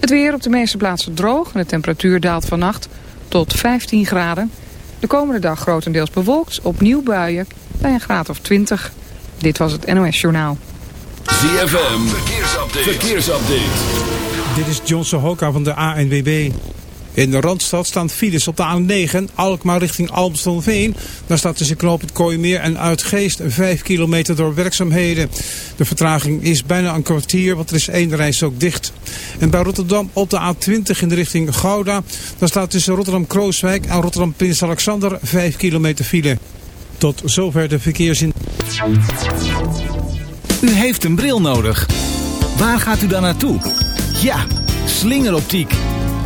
Het weer op de meeste plaatsen droog en de temperatuur daalt vannacht tot 15 graden. De komende dag grotendeels bewolkt, opnieuw buien bij een graad of 20. Dit was het NOS Journaal. ZFM, verkeersupdate. verkeersupdate. Dit is John Sohoka van de ANWB. In de Randstad staan files op de A9, Alkmaar richting Almstelveen. Daar staat tussen knooppunt Kooimeer en Uitgeest 5 kilometer door werkzaamheden. De vertraging is bijna een kwartier, want er is één reis ook dicht. En bij Rotterdam op de A20 in de richting Gouda. Daar staat tussen Rotterdam-Krooswijk en Rotterdam-Prins Alexander 5 kilometer file. Tot zover de verkeersin. U heeft een bril nodig. Waar gaat u dan naartoe? Ja, slingeroptiek.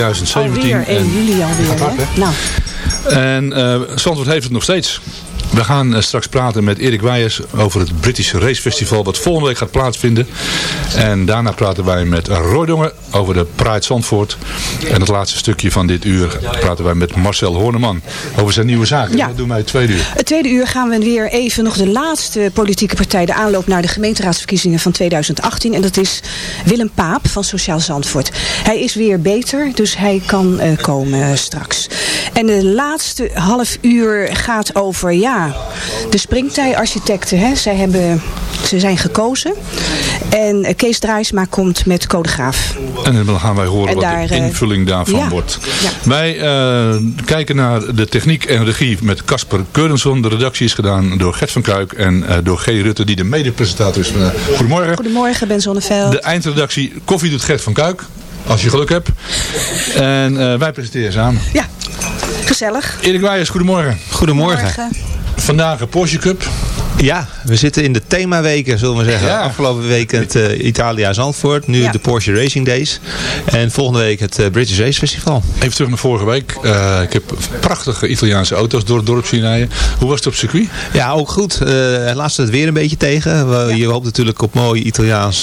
2017. Alweer 1 En- juli alweer. Hard, hè? Nou, En Zandvoort heeft het nog steeds. We gaan eh, straks praten met Erik Weijers over het British Race Festival wat volgende week gaat plaatsvinden. En daarna praten wij met Roy Dongen over de Pride Zandvoort. En het laatste stukje van dit uur praten wij met Marcel Horneman over zijn nieuwe zaken. Ja. Dat doen wij het tweede uur. Het tweede uur gaan we weer even nog de laatste politieke partij, de aanloop naar de gemeenteraadsverkiezingen van 2018. En dat is Willem Paap van Sociaal Zandvoort. Hij is weer beter, dus hij kan eh, komen straks. En de laatste half uur gaat over, ja, de springtij-architecten. Hè. Zij hebben, ze zijn gekozen. En eh, Kees Draaisma komt met Codegraaf. En dan gaan wij horen En wat de eh, invulling daarvan ja. wordt. Ja. Wij eh, kijken naar de techniek en regie met Casper Keurenson. De redactie is gedaan door Gert van Kuik en eh, door G. Rutte die de mede-presentator is. Goedemorgen. Goedemorgen, Ben Zonneveld. De eindredactie Koffie doet Gert van Kuik. Als je geluk hebt. En eh, wij presenteren samen. Ja, gezellig. Erik Wijers, goedemorgen. Goedemorgen. Morgen. Vandaag een Porsche Cup. Ja, we zitten in de themaweken, zullen we zeggen. Ja. Afgelopen week het eh, Italia Zandvoort, nu Ja. de Porsche Racing Days. En volgende week het eh, British Race Festival. Even terug naar vorige week. Eh, ik heb prachtige Italiaanse auto's door het dorp zien rijden. Hoe was het op circuit? Ja, ook goed. Eh, helaas het weer een beetje tegen. We, Je hoopt natuurlijk op mooi Italiaans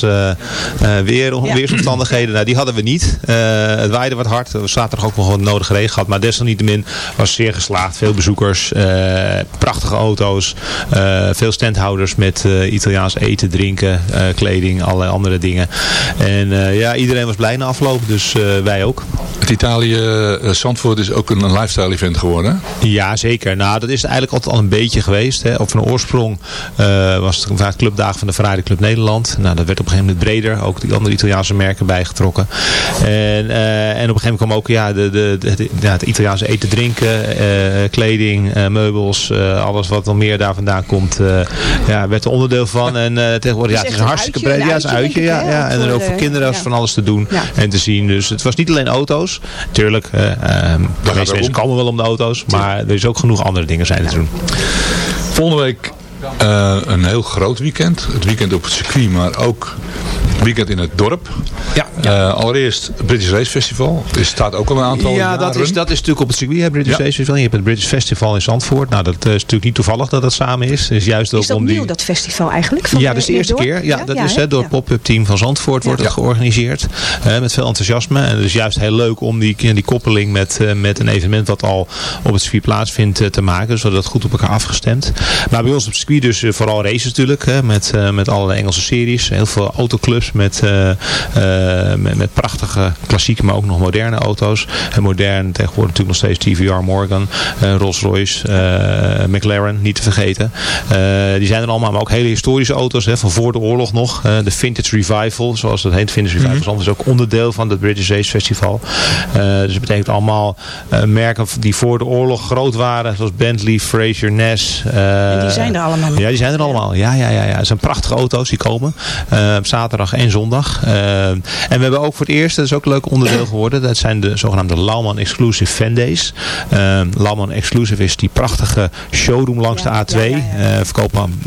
weer, Ja. weersomstandigheden. Nou, die hadden we niet. Eh, het waaide wat hard. We zaterdag ook nog wat nodige regen gehad. Maar desalniettemin was het zeer geslaagd. Veel bezoekers, eh, prachtige auto's, eh, veel standhouders met eh, Italiaans eten, drinken, eh, kleding, allerlei andere dingen. En eh, ja, iedereen was blij na afloop. Dus wij ook. Het Italië Zandvoort is ook een lifestyle event geworden. hè? Ja, zeker. Nou, dat is eigenlijk altijd al een beetje geweest. Hè. Op van oorsprong was het vaak clubdagen van de Ferrari Club Nederland. Nou, dat werd op een gegeven moment breder. Ook die andere Italiaanse merken bijgetrokken. En, en op een gegeven moment kwam ook ja, de, de, ja, het Italiaanse eten, drinken, kleding, meubels, alles wat nog meer daar vandaan komt, ja, werd er onderdeel van. En eh, tegenwoordig, ja, Het is een hartstikke breed. uitje, Ja, het is een een uitje. Ja, ja. En er ook voor eh, kinderen was ja. van alles te doen Ja. en te zien. Dus het was niet alleen auto's. Tuurlijk, eh, ehm, de meeste mensen om. komen wel om de auto's. Maar er is ook genoeg andere dingen zijn te doen. Volgende week eh, een heel groot weekend. Het weekend op het circuit, maar ook weekend in het dorp. Ja, Eh, allereerst het British Race Festival. Er staat ook al een aantal Ja, dat is, dat is natuurlijk op het circuit, hè, British Ja. Race Festival. Je hebt het British Festival in Zandvoort. Nou, dat eh, is natuurlijk niet toevallig dat dat samen is. Dus juist ook Is dat om die... nieuw, dat festival eigenlijk? Van Ja, dat is de eerste het dorp? keer. Ja, dat is hè? door het pop-up team van Zandvoort wordt Ja. het georganiseerd. met veel enthousiasme. En het is juist heel leuk om die, die koppeling met, eh, met een evenement wat al op het circuit plaatsvindt te maken. Dus we hadden dat goed op elkaar afgestemd. Maar bij ons op het circuit dus vooral races natuurlijk. Hè, met, eh, met alle Engelse series. Heel veel autoclubs met, eh, eh, met, met prachtige klassieke, maar ook nog moderne auto's. En modern tegenwoordig natuurlijk nog steeds TVR Morgan, eh, Rolls Royce, McLaren, niet te vergeten. Die zijn er allemaal, maar ook hele historische auto's hè, van voor de oorlog nog. De Vintage Revival, zoals dat heet. Vintage Revival is ook onderdeel van het British Race Festival. Dus het betekent allemaal merken die voor de oorlog groot waren. Zoals Bentley, Fraser, Ness. En die zijn er allemaal. Ja, die zijn er allemaal. Ja, ja, ja, ja. Het zijn prachtige auto's die komen. op zaterdag en zondag. Eh, en we hebben ook voor het eerst, dat is ook een leuk onderdeel geworden. Dat zijn de zogenaamde Lauman Exclusive Fan Days. Lauman Exclusive is die prachtige showroom langs Ja, de A2. ja, ja. Eh, verkopen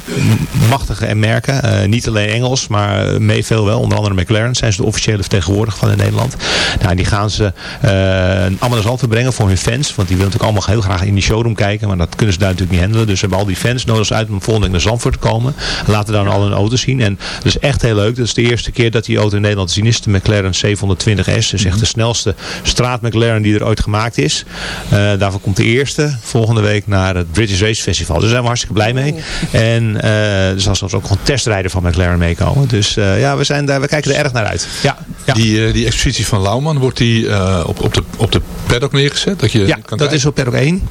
machtige merken. Eh, niet alleen Engels, maar mee veel wel. Onder andere McLaren zijn ze de officiële vertegenwoordiger van in Nederland. Nou, die gaan ze allemaal naar Zandvoort brengen voor hun fans. Want die willen natuurlijk allemaal heel graag in die showroom kijken. Maar dat kunnen ze daar natuurlijk niet handelen. Dus ze hebben al die fans nodig uit om volgende week naar Zandvoort te komen. Laten dan al hun auto's zien. En dat is echt heel leuk. Dat is de eerste keer dat die auto in Nederland te zien is. De McLaren 720S. Dus echt de snelste straat McLaren die er ooit gemaakt is. Eh, daarvoor komt de eerste volgende week naar het British Race Festival. Dus daar zijn we hartstikke blij mee. En eh, er zal zelfs ook nog een testrijder van McLaren meekomen. Dus eh, ja, we, zijn daar, we kijken er erg naar uit. Ja, ja. Die, die expositie van Lauwman, wordt die eh, op, op, de, op de paddock neergezet? Dat, je Ja, kan dat kijken? is op Paddock 1.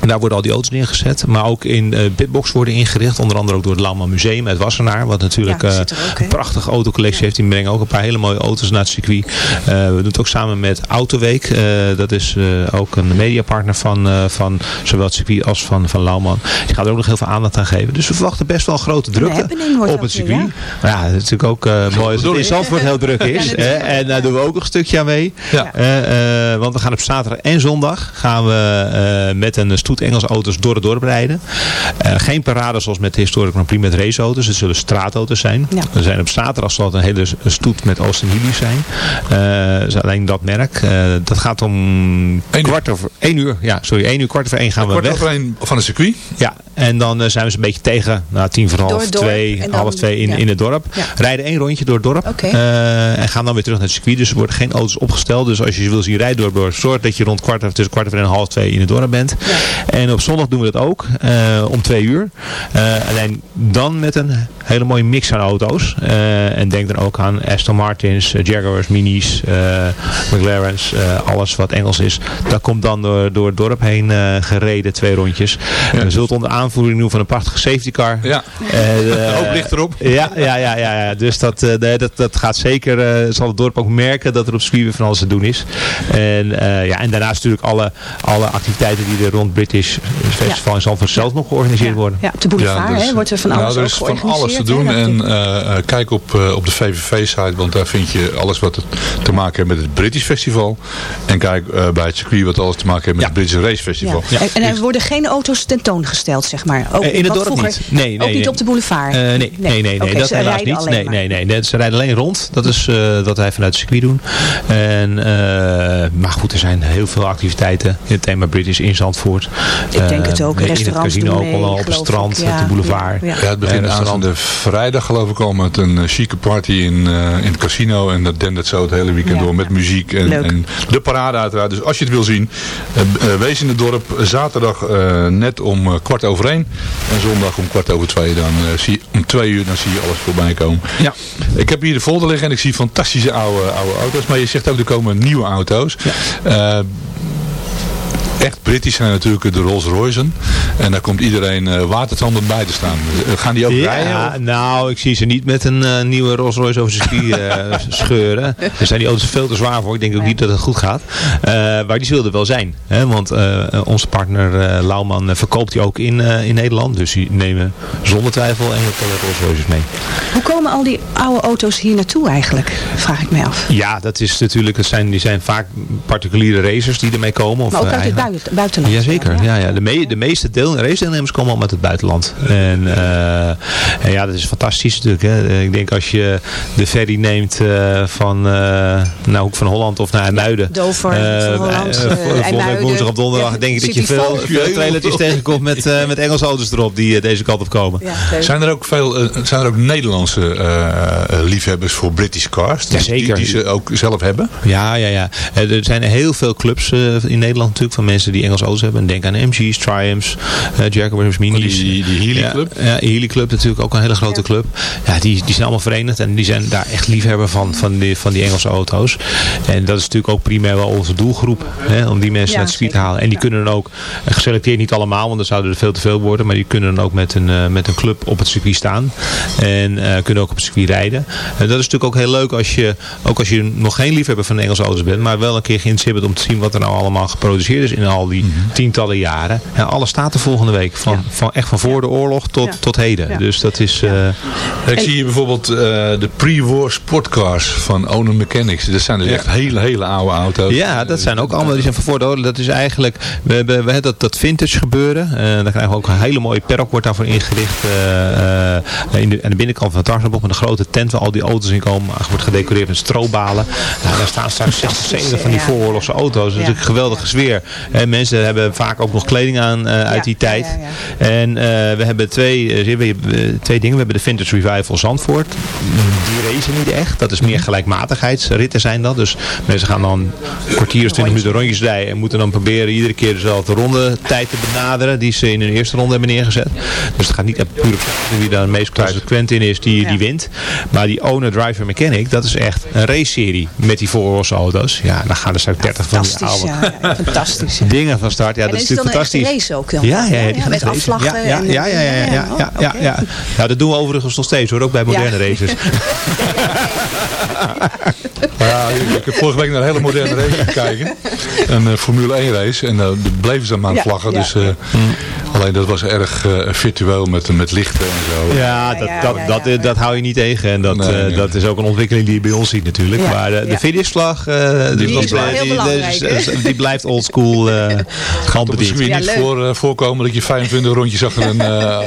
En daar worden al die auto's neergezet. Maar ook in uh, Bitbox worden ingericht. Onder andere ook door het Lauwman Museum uit Wassenaar. Wat natuurlijk Ja, zit ook, hè? een prachtige autocollectie heeft. Die brengen ook een paar hele mooie auto's naar het circuit. Uh, we doen het ook samen met Autoweek. Uh, dat is uh, ook een mediapartner van, uh, van zowel het circuit als van, van Lauwman. Die gaat er ook nog heel veel aandacht aan geven. Dus we verwachten best wel een grote drukte op het circuit. weer, Maar ja, het is natuurlijk ook uh, mooi het in Zandvoort heel druk is. hè? En daar doen we ook een stukje aan mee. Ja. Uh, uh, want we gaan op zaterdag en zondag gaan we uh, met een stoet stoet Engelse auto's door het dorp rijden. geen parade zoals met de Historic Grand Prix met raceauto's. Het zullen straatauto's zijn. Er zijn op zaterdag zal het een hele stoet met Austin Healey's zijn. Uh, alleen dat merk. dat gaat om kwart over één uur. Ja, sorry, één uur, kwart over één gaan we weg. Kwart over één van het circuit? Ja, en dan zijn we een beetje tegen, nou, tien voor half twee, half twee in, in het dorp. Rijden één rondje door het dorp. en gaan dan weer terug naar het circuit. Dus er worden geen auto's opgesteld. Dus als je wil zien rijden door het dorp, zorg dat je rond kwart, tussen kwart over en half twee in het dorp bent. En op zondag doen we dat ook. om twee uur. alleen dan met een hele mooie mix aan auto's. en denk dan ook aan Aston Martins, Jaguars, Minis, McLaren's. alles wat Engels is. Dat komt dan door, door het dorp heen gereden. Twee rondjes. Ja. we zullen onder aanvoering doen van een prachtige safety car. Ja, uh, ligt erop. Ja, ja, ja, ja, ja. dus dat, dat, dat gaat zeker, zal het dorp ook merken dat er op circuit van alles te doen is. En, ja, en daarnaast natuurlijk alle, alle activiteiten die er rond British Festival in Zandvoort zelf nog georganiseerd worden. Ja, op de boulevard ja, dus, wordt er van alles nou, er is van alles te doen. En kijk op, op de VVV-site, want daar vind je alles wat te maken heeft met het British Festival. En kijk bij het circuit wat alles te maken heeft met het British Race Festival. En er worden geen auto's tentoongesteld, zeg maar. Ook, in het dorp niet. Nee, nee, ook niet op de boulevard? Uh, nee, nee, nee, nee, dat helaas niet. Nee, nee, nee, nee, ze rijden alleen rond. Dat is uh, wat wij vanuit het circuit doen. En, uh, maar goed, er zijn heel veel activiteiten in het thema British in Zandvoort. Ik denk het ook. In het casino ook al op het strand, ja, de boulevard. Ja, ja. het begint aanstaande vrijdag geloof ik al met een chique party in, in het casino. En dat dendert zo het hele weekend door met muziek en, en, de parade uiteraard. Dus als je het wil zien, wees in het dorp zaterdag net om kwart over één. En zondag om kwart over twee, dan uh, zie je, om twee uur, dan zie je alles voorbij komen. Ja. Ik heb hier de folder liggen en ik zie fantastische oude, oude auto's. Maar je zegt ook, er komen nieuwe auto's. Ja. Uh, echt Britisch zijn natuurlijk de Rolls Royce'en. En daar komt iedereen uh, watertandend bij te staan. Uh, gaan die ook ja, rijden? Nou, ik zie ze niet met een uh, nieuwe Rolls Royce over zijn ski scheuren. Er zijn die auto's veel te zwaar voor. Ik denk ook niet dat het goed gaat. maar die zullen er wel zijn. Hè? Want onze partner Lauwman verkoopt die ook in, in Nederland. Dus die nemen zonder twijfel enkele Rolls Royces mee. Hoe komen al die oude auto's hier naartoe eigenlijk? Vraag ik mij af. Ja, dat is natuurlijk, het zijn, die zijn vaak particuliere racers die ermee komen. Of maar ook uit het buiten, buitenland. Jazeker, ja, ja. De, me, de meeste deel, race-deelnemers komen al met het buitenland. En, uh, en, ja, dat is fantastisch natuurlijk. Hè. Ik denk als je de ferry neemt uh, van uh, naar Hoek van Holland of naar Muiden. Dover, uh, Holland, Volgende woensdag op donderdag ja, denk ik dat je veel, veel trailertjes tegenkomt met, met Engelse auto's erop die deze kant op komen. Ja, zijn er ook veel, zijn er ook Nederlandse liefhebbers voor British cars? Die, zeker. Die, die, ze ook zelf hebben? Ja, ja, ja. Er zijn heel veel clubs in Nederland natuurlijk van mensen die Engelse auto's hebben. Denk aan MG's, Triumphs, uh, Jaguars, Minis. Die, die Healy Club? Ja, Healy Club natuurlijk ook een hele grote club. Ja, die, die zijn allemaal verenigd en die zijn daar echt liefhebber van, van die, van die Engelse auto's. En dat is natuurlijk ook primair wel onze doelgroep. Hè, om die mensen naar het circuit te halen. En die kunnen dan ook, eh, geselecteerd niet allemaal, want dan zouden er veel te veel worden. Maar die kunnen dan ook met een, uh, met een club op het circuit staan. En uh, kunnen ook op het circuit rijden. En dat is natuurlijk ook heel leuk als je, ook als je nog geen liefhebber van Engelse auto's bent. Maar wel een keer geïnteresseerd bent om te zien wat er nou allemaal geproduceerd is in al die mm -hmm. tientallen jaren. En alles staat er volgende week. Van, van echt van voor de oorlog tot, tot heden. Dus dat is... Uh... Ik zie hier bijvoorbeeld uh, de pre-war sportcars van Owner Mechanics. Dat zijn dus echt hele, hele oude auto's. Ja, dat zijn ook allemaal die zijn van voor de oorlog. Dat is eigenlijk... We hebben, we hebben dat, dat vintage gebeuren. Uh, daar krijgen we ook een hele mooie perk wordt daarvoor ingericht. in de, aan de binnenkant van het Tarsnabok met een grote tent waar al die auto's in komen. Wordt gedecoreerd met strobalen. Nou, daar staan straks 60, 70 van die vooroorlogse auto's. Dat is natuurlijk een geweldige sfeer. En mensen hebben vaak ook nog kleding aan uh, uit die tijd. Ja, ja, en uh, we hebben twee, uh, twee dingen. We hebben de Vintage Revival Zandvoort. Die racen niet echt. Dat is meer gelijkmatigheidsritten zijn dat. Dus mensen gaan dan kwartier of twintig minuten rondjes rijden. En moeten dan proberen iedere keer dezelfde ronde tijd te benaderen. Die ze in hun eerste ronde hebben neergezet. Dus het gaat niet puur op wie daar het meest consequent in is. Die, die wint. Maar die Owner Driver Mechanic. Dat is echt een race serie. Met die voorroorse auto's. Ja, dan gaan er straks 30 van die oude fantastisch dingen van start. Ja, en dat is, natuurlijk fantastisch. race ook. Ja, ja, ja, ja, met afslag. Ja, ja, ja, ja, ja, Nou, dat doen we overigens nog steeds hoor, ook bij moderne races. Ja, ik heb vorige week naar een hele moderne race gekeken. Een eh, Formule 1 race. En eh, daar bleven ze maar aan vlaggen. Dus. Eh, mm. Alleen dat was erg uh, virtueel met, met lichten en zo. Ja, dat, dat, dat, dat, hou je niet tegen. En dat, nee, dat is ook een ontwikkeling die je bij ons ziet natuurlijk. Maar de, de finishvlag, die, die, die, die, blijft oldschool uh. Het moet niet voor, voorkomen dat je 25 rondjes achter een,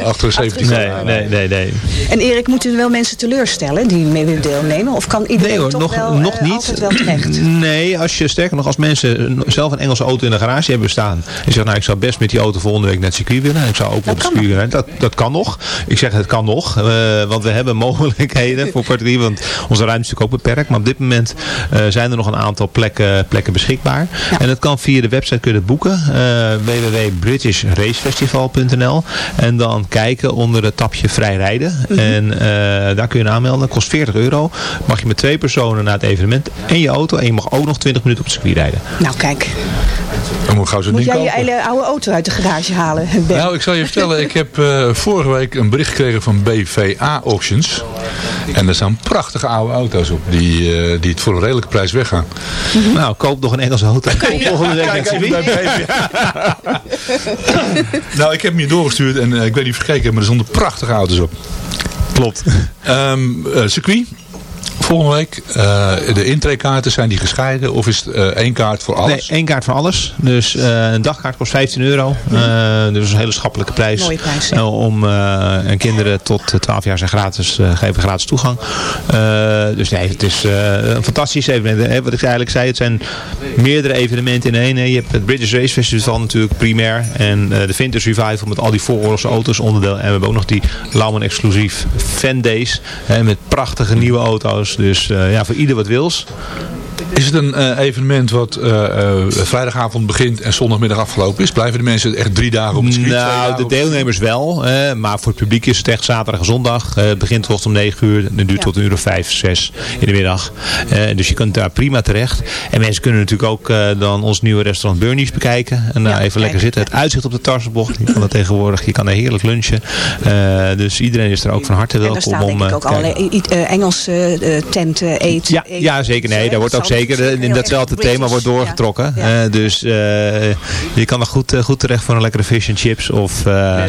achter een 17 nee, nee, nee, nee. En Erik, moeten er wel mensen teleurstellen die mee willen deelnemen? Of kan iedereen nee, hoor, toch nog, wel, nog niet. wel terecht? Nee, als je sterker nog, als mensen zelf een Engelse auto in de garage hebben staan. En zeggen, nou ik zou best met die auto volgende week naar het circuit willen. Ik zou ook op circuit willen. Dat, dat kan nog. Ik zeg het kan nog. Uh, want we hebben mogelijkheden voor particulier. Want onze ruimte is natuurlijk ook beperkt. Maar op dit moment uh, zijn er nog een aantal plekken, plekken beschikbaar. Ja. En dat kan via de website kunnen boeken. Uh, www.british.racefestival.nl En dan kijken onder het tapje vrij rijden. Mm -hmm. En daar kun je aanmelden. Dat kost 40 euro. Mag je met twee personen naar het evenement en je auto. En je mag ook nog 20 minuten op het circuit rijden. Nou kijk. Dan moet, gauw moet jij kopen. je hele oude auto uit de garage halen? Ben. Nou, ik zal je vertellen. Ik heb uh, vorige week een bericht gekregen van BVA Auctions. En er staan prachtige oude auto's op. Die, uh, die het voor een redelijke prijs weggaan. Mm -hmm. Nou, koop nog een Engelse auto. Koop volgende week met Nou, ik heb hem hier doorgestuurd. En uh, ik weet niet of gekeken, maar er stonden prachtige auto's op. Klopt. Um, circuit volgende week. Uh, de intreekaarten, zijn die gescheiden of is het uh, één kaart voor alles? Nee, één kaart voor alles. Dus uh, een dagkaart kost 15 euro. Mm. dus een hele schappelijke prijs. Mooie prijs. om en kinderen tot 12 jaar zijn gratis, geven gratis toegang. dus nee, het is een fantastisch evenement. Wat ik eigenlijk zei, het zijn meerdere evenementen in één. Je hebt het British Race Festival natuurlijk primair. En de Vintage Revival met al die vooroorlogse auto's onderdeel. En we hebben ook nog die Lauman exclusief Fan Days. met prachtige nieuwe auto's. Dus uh, ja, voor ieder wat wils. Is het een uh, evenement wat uh, uh, vrijdagavond begint en zondagmiddag afgelopen is? Blijven de mensen echt drie dagen op het circuit? Nou, de deelnemers wel. maar voor het publiek is het echt zaterdag en zondag. het begint tot om 9 uur en duurt ja. tot een uur of 5, 6 in de middag. dus je kunt daar prima terecht. En mensen kunnen natuurlijk ook dan ons nieuwe restaurant Burnies bekijken. En daar ja, even lekker zitten. Het uitzicht op de Tarsenbocht. Je kan dat tegenwoordig. Je kan daar heerlijk lunchen. dus iedereen is er ook van harte welkom. En daar staan denk ik ook allerlei Engelse tenten, eten. Ja, ja, zeker. Nee, daar wordt ook zeker in datzelfde thema wordt doorgetrokken. Ja. Uh, dus uh, je kan er goed, uh, goed terecht voor een lekkere fish and chips. Of,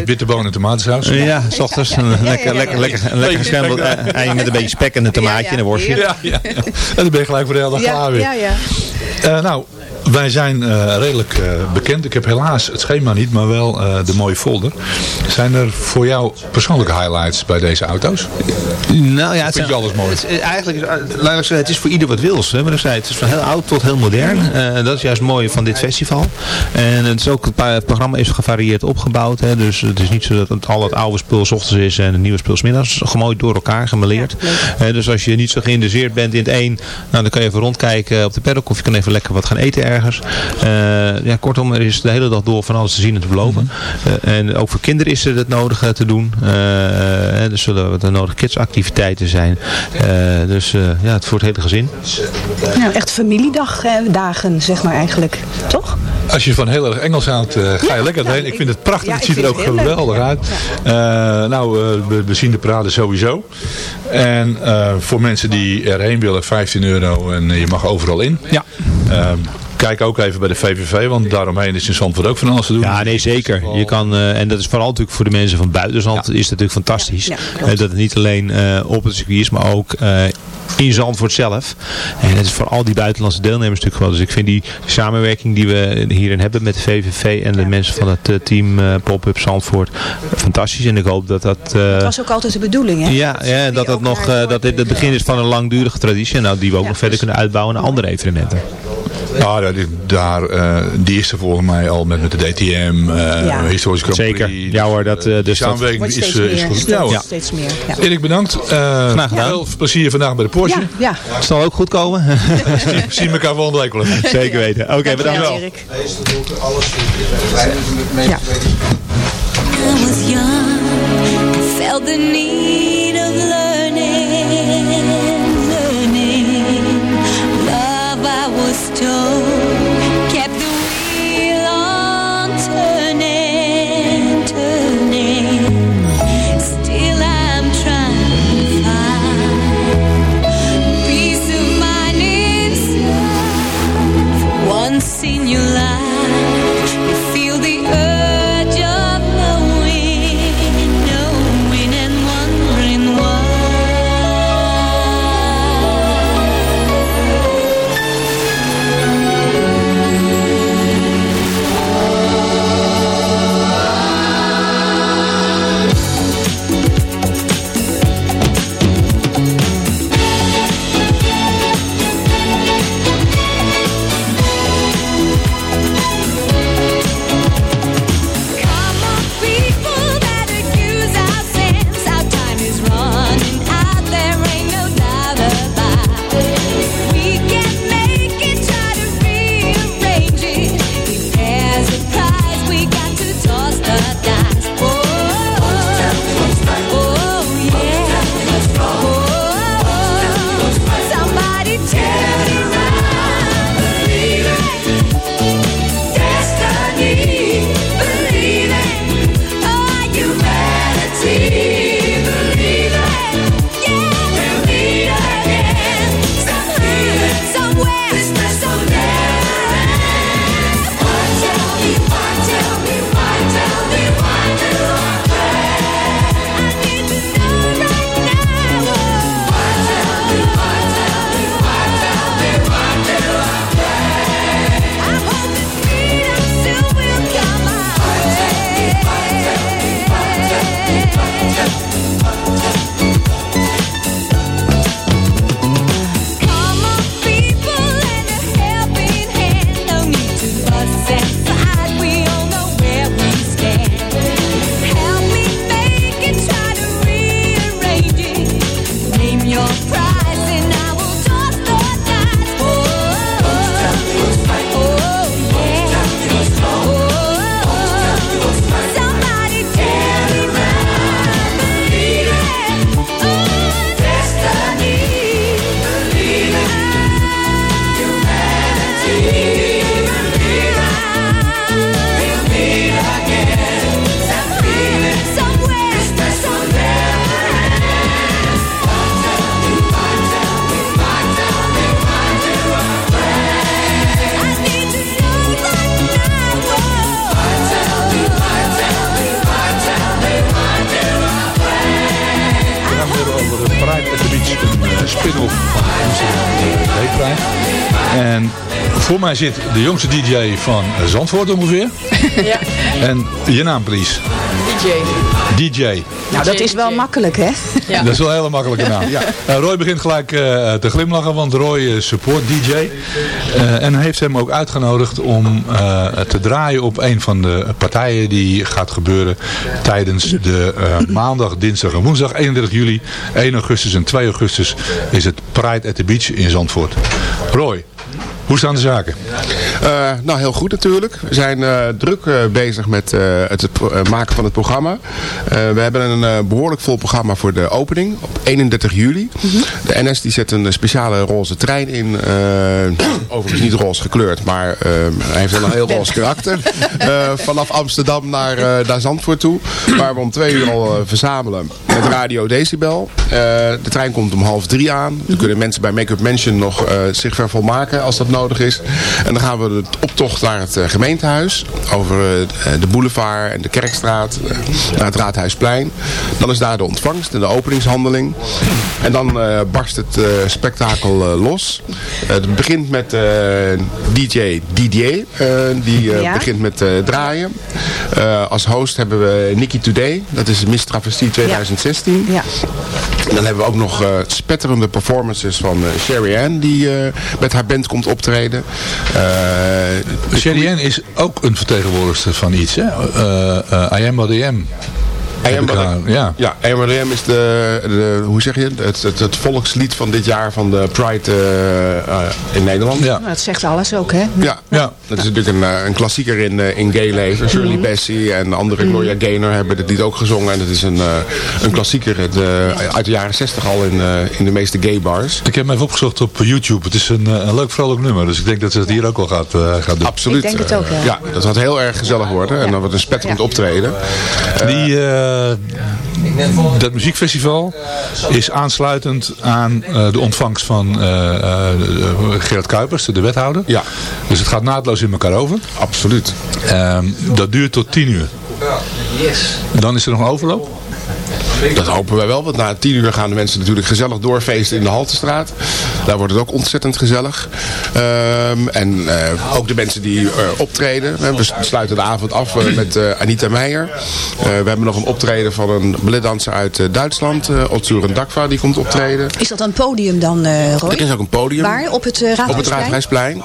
Witte bonen en tomatensaus. ja, s ochtends een lekker, lekker, lekker, een lekker gescrambled ei met een beetje spek en een tomaatje en een worstje. Ja, ja. En dan ben je gelijk voor de hele dag klaar weer. Ja, ja. nou, wij zijn uh, redelijk uh, bekend. Ik heb helaas het schema niet, maar wel uh, de mooie folder. Zijn er voor jou persoonlijke highlights bij deze auto's? Nou ja, het vind je alles mooi? Het, eigenlijk is, laat ik zeggen, het is voor ieder wat wils. Hè? Maar ik zei, het is van heel oud tot heel modern. dat is juist mooi van dit festival. En het, is ook, het programma is gevarieerd opgebouwd. Hè? Dus het is niet zo dat het, al het oude spul s ochtends is en het nieuwe spul s middags. Gewoon door elkaar gemeleerd. Ja, dus als je niet zo geïnteresseerd bent in het een, nou, dan kan je even rondkijken op de paddock. Of je kan even lekker wat gaan eten ergens. Uh, ja, kortom, er is de hele dag door van alles te zien en te beloven. Mm -hmm. uh, en ook voor kinderen is er het nodige te doen. Uh, er zullen de nodige kidsactiviteiten zijn. dus ja, het voor het hele gezin. Nou, echt familiedagen, zeg maar eigenlijk. Toch? Als je van heel erg Engels houdt, uh, ga je ja, lekker heen. Ik vind het prachtig. Ja, het ziet er ook geweldig leuk. uit. Ja. Uh, nou, uh, we, we, zien de parade sowieso. En voor mensen die erheen willen, 15 euro en je mag overal in. Ja. Kijk ook even bij de VVV, want daaromheen is in Zandvoort ook van alles te doen. Ja, nee, zeker. Je kan, uh, en dat is vooral natuurlijk voor de mensen van buiten Zand, ja. is dat natuurlijk fantastisch. Ja, ja, uh, dat het niet alleen uh, op het circuit is, maar ook in Zandvoort zelf. En het is voor al die buitenlandse deelnemers natuurlijk gewoon. Dus ik vind die samenwerking die we hierin hebben met de VVV en de mensen van het team Pop-Up Zandvoort fantastisch. En ik hoop dat dat... dat was ook altijd de bedoeling, hè? Ja, ja dat, dat, nog, dat dit het begin is van een langdurige traditie. Nou, die we ook nog verder kunnen uitbouwen naar andere evenementen. Ja, die, daar, uh, die is er volgens mij al met, met de DTM, uh, ja. historische Grand Zeker. Ja hoor, dat, uh, dus samenwerking dat... is, is goed. Ja, ja. Steeds meer. Ja. Erik, bedankt. Graag gedaan. Veel plezier vandaag bij de Porsche. Ja, ja. Zal ook goed komen. zien, zien elkaar volgende week wel. Zeker weten. Oké, okay, bedankt wel. Erik. Ja. I was young, I felt the need of zit de jongste DJ van Zandvoort ongeveer. Ja, En je naam, please. DJ. DJ. Nou, dat is wel makkelijk, hè? Ja. Dat is wel een hele makkelijke naam. Eh, Roy begint gelijk eh, te glimlachen, want Roy is support DJ. Eh, en heeft hem ook uitgenodigd om eh, te draaien op een van de partijen die gaat gebeuren tijdens de eh, maandag, dinsdag en woensdag 31 juli, 1 augustus en 2 augustus is het Pride at the Beach in Zandvoort. Roy, hoe staan de zaken? Eh, nou, heel goed natuurlijk. We zijn eh, druk eh, bezig met het maken van het programma. We hebben een eh, behoorlijk vol programma voor de opening op 31 juli. De NS die zet een speciale roze trein in. overigens niet roze gekleurd, maar hij heeft wel een heel roze karakter. Vanaf Amsterdam naar, naar Zandvoort toe. Waar we om twee uur al verzamelen met Radio Decibel. De trein komt om half drie aan. Dan kunnen mensen bij Make-up Mansion nog zich vervolmaken als dat nodig is. En dan gaan we de optocht naar het eh, gemeentehuis. Over eh, de boulevard en de Kerkstraat. eh, naar het Raadhuisplein. Dan is daar de ontvangst en de openingshandeling. En dan barst het spektakel los. Het begint met DJ Didier. die Ja. begint met draaien. Als host hebben we Nicky Today. Dat is Miss Travestie 2016. Ja. En dan hebben we ook nog spetterende performances van Sherry Ann. Die met haar band komt optreden. Eh, Sherry Ann is ook een vertegenwoordigster van iets, hè? Eh, eh, I am what I am. Heb ik haar- ja. Ja, MRM is de, de, hoe zeg je het, het, het, het volkslied van dit jaar van de Pride eh, eh, in Nederland. Ja. Nou, dat zegt alles ook, hè? Ja, Ja. dat is natuurlijk een, eh, een klassieker in, eh, in gay leven. Shirley Bassey en andere Gloria Gaynor hebben dit lied ook gezongen. En het is een, eh, een klassieker het, uit de jaren 60 al in, eh, in de meeste gay bars. Ik heb hem even opgezocht op YouTube. Het is een, een leuk vrolijk nummer. Dus ik denk dat ze het hier ook wel gaat, eh, gaat doen. Absoluut. Ik denk het ook, ja. Ja, dat gaat heel erg gezellig worden. En dan wordt een spetterend optreden. Die, eh, dat muziekfestival is aansluitend aan eh, de ontvangst van eh, eh, Gerard Kuipers, de wethouder. Ja. Dus het gaat naadloos in elkaar over. Absoluut. Ehm, dat duurt tot tien uur. Dan is er nog een overloop. Dat hopen wij wel, want na tien uur gaan de mensen natuurlijk gezellig doorfeesten in de Haltestraat. Daar wordt het ook ontzettend gezellig. Ehm, en eh, ook de mensen die eh, optreden. We sluiten de avond af eh, met eh, Anita Meijer. Eh, we hebben nog een optreden van een balletdanser uit eh, Duitsland. uh, Otsuren Dakva, die komt optreden. Is dat een podium dan, eh Roy? Er is ook een podium. Waar? Op het uh, Op het Raadhuisplein.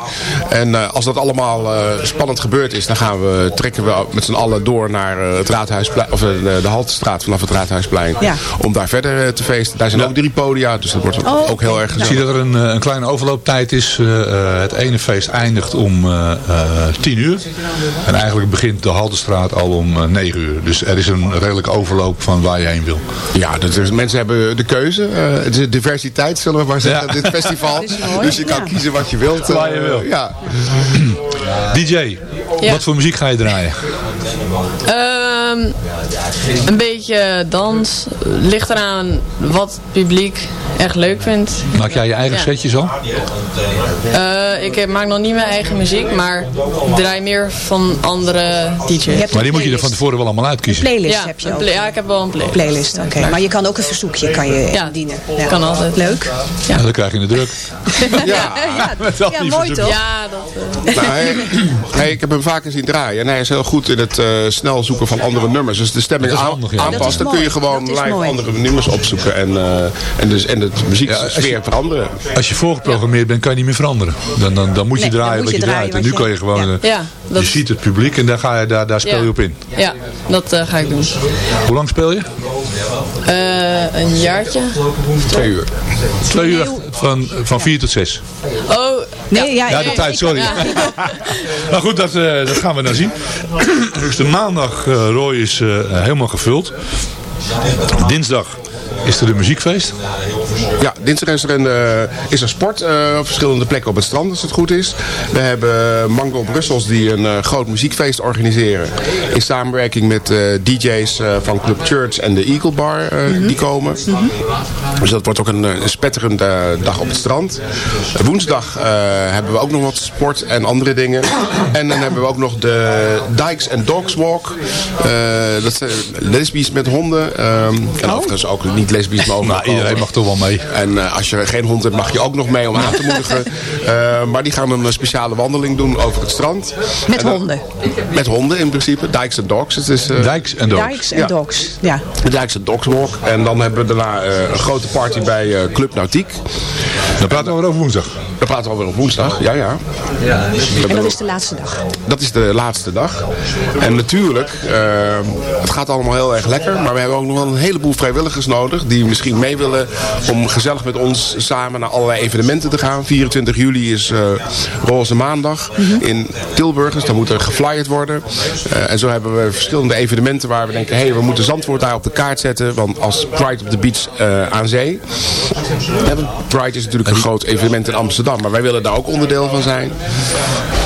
En eh, als dat allemaal eh, spannend gebeurd is, dan gaan we, trekken we met z'n allen door naar eh, het Raadhuisplein, of de, de Haltestraat vanaf het Raadhuisplein. Ja. Om daar verder te feesten. Daar zijn ook drie podia, dus dat wordt Oh, ook heel erg Ik zie gezellig. dat er een, een kleine overlooptijd is. Eh, eh, het ene feest eindigt om eh, eh, 10 uur. En eigenlijk begint de Haltestraat al om eh, 9 uur. Dus er is een redelijke overloop van waar je heen wil. Ja, dat is, mensen hebben de keuze. Eh, het is diversiteit, zullen we maar zeggen, Ja. dit festival. Dus je kan ja. kiezen wat je wilt. Waar je eh, wil. Ja. DJ, Ja. wat voor muziek ga je draaien? Ehm, een beetje dans. Ligt eraan wat het publiek echt leuk vindt. Maak jij je eigen Ja. setjes al? Eh, ik heb, maak nog niet mijn eigen muziek, maar draai meer van andere DJ's. Maar die een moet je er van playlist. tevoren wel allemaal uitkiezen. Playlist ja, heb je een ook. ja, ik heb wel een playlist. Playlist, oké. Maar je kan ook een verzoekje kan je Ja, indienen. kan altijd. Leuk. Ja, dan krijg je de druk. Ja. Ja, mooi toch? Ja, dat... Nou, hij, hij- ik heb hem vaker zien draaien. En hij is heel goed in het eh, snel zoeken van andere nummers. Dus de stemming Dat is aan- handig, ja. Dat is aanpassen. Dan kun je gewoon live mooi. andere nummers opzoeken. En, eh, en, dus, en het muzieksfeer veranderen. Als je voorgeprogrammeerd bent, kan je niet meer veranderen. Dan, dan, dan moet je Nee, draaien moet wat je je draaien draait. En wat nu je- kan je gewoon... ja. eh, Ja, dat je ziet het publiek en daar, ga je, daar, daar speel je op in. Ja, dat eh, ga ik doen. Hoe lang speel je? Eh, een jaartje. Twee uur. Twee uur van, van vier tot zes. Oh, Nee, ja, Ja, ja, de tijd, sorry. Ja. maar goed, dat, eh, dat gaan we dan zien. dus de maandag, eh, Roy, is eh, helemaal gevuld. Dinsdag is er een muziekfeest. Ja, dinsdag is er, een, eh, is er sport eh, op verschillende plekken op het strand, als het goed is. We hebben Mango Brussels die een eh, groot muziekfeest organiseren. In samenwerking met DJ's van Club Church en de Eagle Bar eh, die komen. Dus dat wordt ook een, een spetterende dag op het strand. Woensdag hebben we ook nog wat sport en andere dingen. En dan hebben we ook nog de Dykes and Dogs Walk. Dat zijn lesbisch met honden. Ehm en overigens ook niet lesbisch, maar ook Nou, iedereen mag toch wel mee. En eh, als je geen hond hebt, mag je ook nog mee om aan te moedigen. Eh, maar die gaan een speciale wandeling doen over het strand. Met En dan- honden. Met honden in principe. Dykes and Dogs. Het is, eh, Dykes en Dogs. Dykes en Ja. dogs. Ja. de Dykes and Dogs Walk. En dan hebben we daarna eh, een grote party bij eh, Club Nautiek. Dan praten we weer over woensdag. Daar praten we alweer op woensdag. Ja, ja. En dat is de laatste dag. Dat is de laatste dag. En natuurlijk, eh, het gaat allemaal heel erg lekker. Maar we hebben ook nog wel een heleboel vrijwilligers nodig. Die misschien mee willen om gezellig met ons samen naar allerlei evenementen te gaan. 24 juli is eh, Roze Maandag in Tilburg. Dus dan moet er geflyerd worden. Eh, en zo hebben we verschillende evenementen waar we denken... hé, hey, we moeten Zandvoort daar op de kaart zetten. Want als Pride op the Beach eh, aan zee... Pride is natuurlijk een groot evenement in Amsterdam. Maar wij willen daar ook onderdeel van zijn.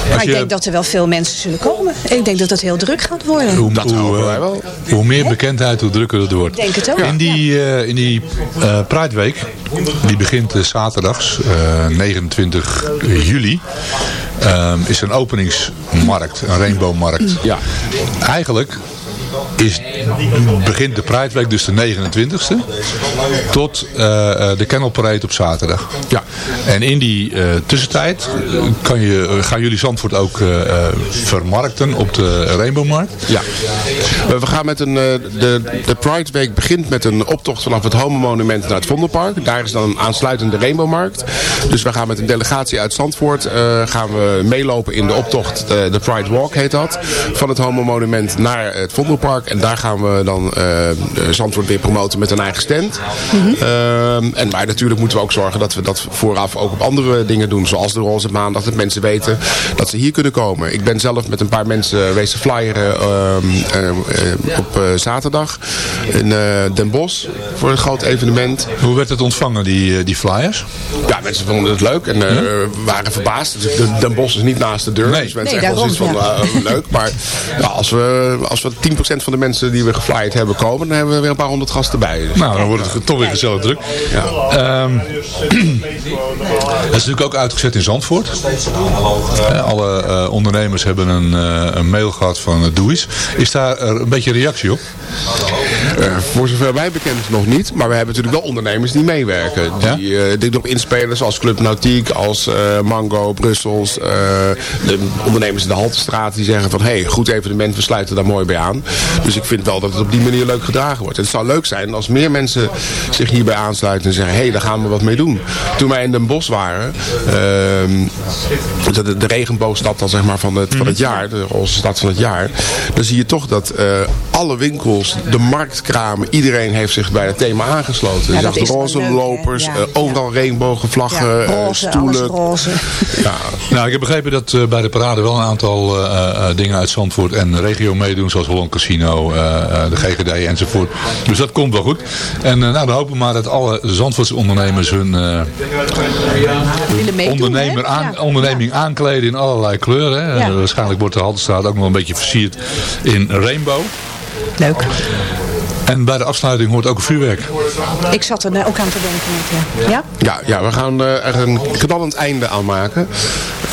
Maar ik denk dat er wel veel mensen zullen komen. Ik denk dat het heel druk gaat worden. Hoe, Dat hoe, hopen eh, wel. hoe meer bekendheid, hoe drukker het wordt. Ik denk het ook. In die, eh in die eh Pride Week, die begint zaterdags eh, 29 juli, ehm, is een openingsmarkt, een rainbowmarkt. Ja. Eigenlijk is, begint de Pride Week dus de 29e tot eh, eh, de Kennel Parade op zaterdag. Ja. En in die eh, tussentijd kan je, gaan jullie Zandvoort ook vermarkten op de Rainbowmarkt. Ja. We gaan met een, de, de Pride Week begint met een optocht vanaf het Homo Monument naar het Vondelpark. Daar is dan een aansluitende Rainbowmarkt. Dus we gaan met een delegatie uit Zandvoort gaan we meelopen in de optocht. De, de Pride Walk heet dat. Van het Homo Monument naar het Vondelpark. En daar gaan we dan eh, Zandvoort weer promoten met een eigen stand. Ehm, en maar natuurlijk moeten we ook zorgen dat we dat vooraf ook op andere dingen doen. Zoals de Roze Maandag. Dat mensen weten dat ze hier kunnen komen. Ik ben zelf met een paar mensen wezen flyeren ehm, eh, op eh, zaterdag in eh, Den Bosch voor een groot evenement. Hoe werd het ontvangen, die, die flyers? Ja, mensen vonden het leuk en eh, waren verbaasd. Dus de- Den Bosch is niet naast de deur. Nee. Dus mensen Nee, echt wel zoiets van, leuk. Maar ja, als, we, als we 10% van de mensen die we geflyerd hebben komen, dan hebben we weer een paar honderd gasten bij. Dus Nou, dan wordt het toch weer gezellig druk. Ehm, het is natuurlijk ook uitgezet in Zandvoort. Eh, alle eh, ondernemers hebben een, eh, een mail gehad van uh, doe eens. Is daar een beetje reactie op? Eh, voor zover mij bekend is nog niet. Maar we hebben natuurlijk wel ondernemers die meewerken. Die eh dit erop inspelen zoals Club Nautiek, als eh, Mango, Brussels. eh, de ondernemers in de Haltestraat die zeggen van... hé, hey, goed evenement, we sluiten daar mooi bij aan. Dus ik vind wel dat het op die manier leuk gedragen wordt. En het zou leuk zijn als meer mensen zich hierbij aansluiten en zeggen... hé, hey, daar gaan we wat mee doen. Toen wij in Den Bosch waren... ehm, de, de, de regenboogstad dan zeg maar van het, van het jaar, de roze stad van het jaar. Dan zie je toch dat eh, alle winkels, de marktkramen, iedereen heeft zich bij het thema aangesloten. Ja, je zag roze leuk, lopers, Ja, eh, overal regenbogenvlaggen, eh, roze, stoelen. roze. Ja, Nou, ik heb begrepen dat eh, bij de parade wel een aantal eh, eh, dingen uit Zandvoort en regio meedoen. Zoals Holland Casino, eh, eh, de GGD enzovoort. Dus dat komt wel goed. En eh, nou, dan hopen we maar dat alle Zandvoortse ondernemers hun meedoen, ondernemer aan, Ja. onderneming aankleden in allerlei kleuren. Hè. Ja. Waarschijnlijk wordt de Haltestraat ook nog een beetje versierd in rainbow. Leuk. En bij de afsluiting hoort ook een vuurwerk. Ik zat er eh, ook aan te denken. Ja? ja? ja, ja we gaan eh, er een knallend einde aan maken.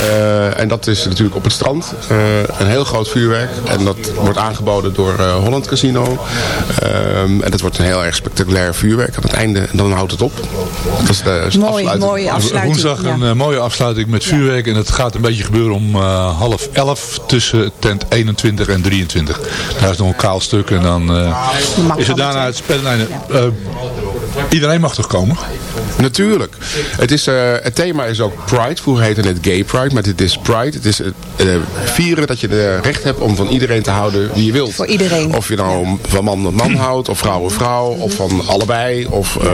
Eh, en dat is natuurlijk op het strand. Eh, een heel groot vuurwerk. En dat wordt aangeboden door eh, Holland Casino. Ehm, en dat wordt een heel erg spectaculair vuurwerk aan het einde. En dan houdt het op. Dat is de Mooi, afsluiting. mooie afsluiting. Woensdag ja. een mooie afsluiting met vuurwerk. En het gaat een beetje gebeuren om eh, half elf tussen tent 21 en 23. Daar is nog een kaal stuk en dan eh, is het daarna het spellijnen. Eh, iedereen mag toch komen? Natuurlijk. Het, is, eh, het thema is ook Pride. Vroeger heette het Gay Pride, maar dit is Pride. Het is het eh, vieren dat je het recht hebt om van iedereen te houden wie je wilt. Voor iedereen. Of je nou van man tot man houdt, of vrouw en vrouw, of van allebei, of eh,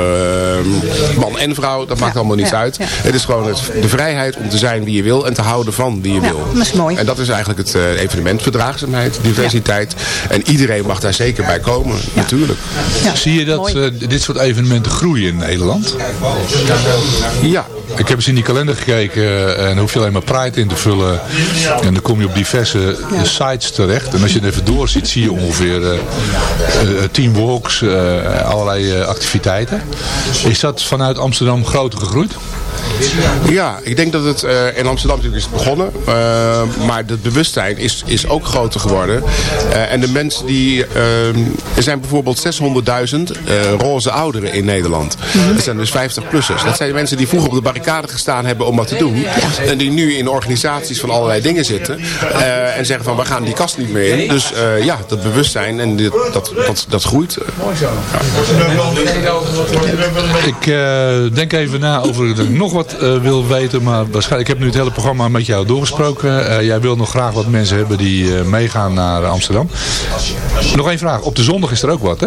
man en vrouw. Dat maakt allemaal niets ja, uit. ja. Het is gewoon het, de vrijheid om te zijn wie je wil en te houden van wie je Ja, wil. dat is mooi. En dat is eigenlijk het eh, evenement. Verdraagzaamheid, diversiteit. En iedereen mag daar zeker bij komen, natuurlijk. Ja, Zie je dat eh, dit soort evenementen groeien in Nederland? Ja, Ik heb eens in die kalender gekeken eh, en hoef je alleen maar Pride in te vullen. En dan kom je op diverse eh, sites terecht. En als je het even door ziet, zie je ongeveer eh, eh, teamwalks, eh, allerlei activiteiten. Is dat vanuit Amsterdam groter gegroeid? Ja, ik denk dat het eh, in Amsterdam natuurlijk is begonnen. eh, maar het bewustzijn is, is ook groter geworden. Eh, en de mensen die... er zijn bijvoorbeeld 600.000 eh, roze ouderen in Nederland. Dat zijn dus 50-plussers. Dat zijn de mensen die vroeger op de barricade gestaan hebben om wat te doen. En die nu in organisaties van allerlei dingen zitten. eh, en zeggen van, we gaan die kast niet meer in. Dus eh, ja, dat bewustzijn en dit, dat, dat, dat groeit. Ik eh, denk even na over ik nog wat eh, wil weten. Maar waarschijnlijk, ik heb nu het hele programma met jou doorgesproken. Eh, jij wil nog graag wat mensen hebben die eh, meegaan naar Amsterdam. Nog één vraag. Op de zondag is er ook wat, hè?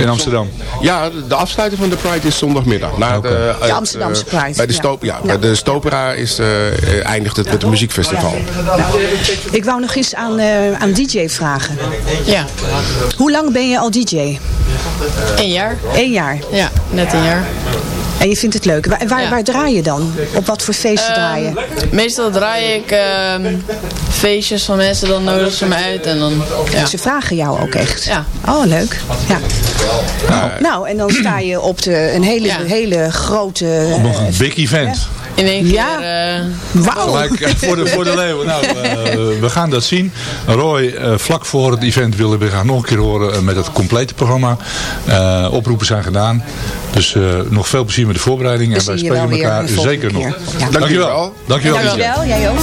In Amsterdam. Ja, de afsluiting van de Pride is zondagmiddag. Na de, De Amsterdamse Pride, Bij de, ja. Stop, ja, Ja. bij de Stopera is, eindigt het met een muziekfestival. Ik wou nog eens aan, eh, aan DJ vragen. Ja, Hoe lang ben je al DJ? één jaar. Eén jaar. Ja, net een jaar. En je vindt het leuk. Waar, waar, Ja. waar draai je dan? Op wat voor feesten draai je? Ehm, meestal draai ik ehm, feestjes van mensen, dan nodigen ze me uit en dan... Ja. Ze vragen jou ook echt? Ja. Oh, leuk. Ja. Nou, en dan sta je op de, een hele, Ja. hele grote... Nog eh, een big event. In één keer... Ja. eh, Wauw. Gelijk eh, voor de, voor de leeuwen. Nou, eh, we gaan dat zien. Roy, eh, vlak voor het event willen we graag nog een keer horen met het complete programma. Eh, oproepen zijn gedaan. Dus eh, nog veel plezier met de voorbereiding. We En wij spreken elkaar zeker nog. keer. Ja. Dankjewel. Dankjewel. Dankjewel. Dankjewel. Jij ook.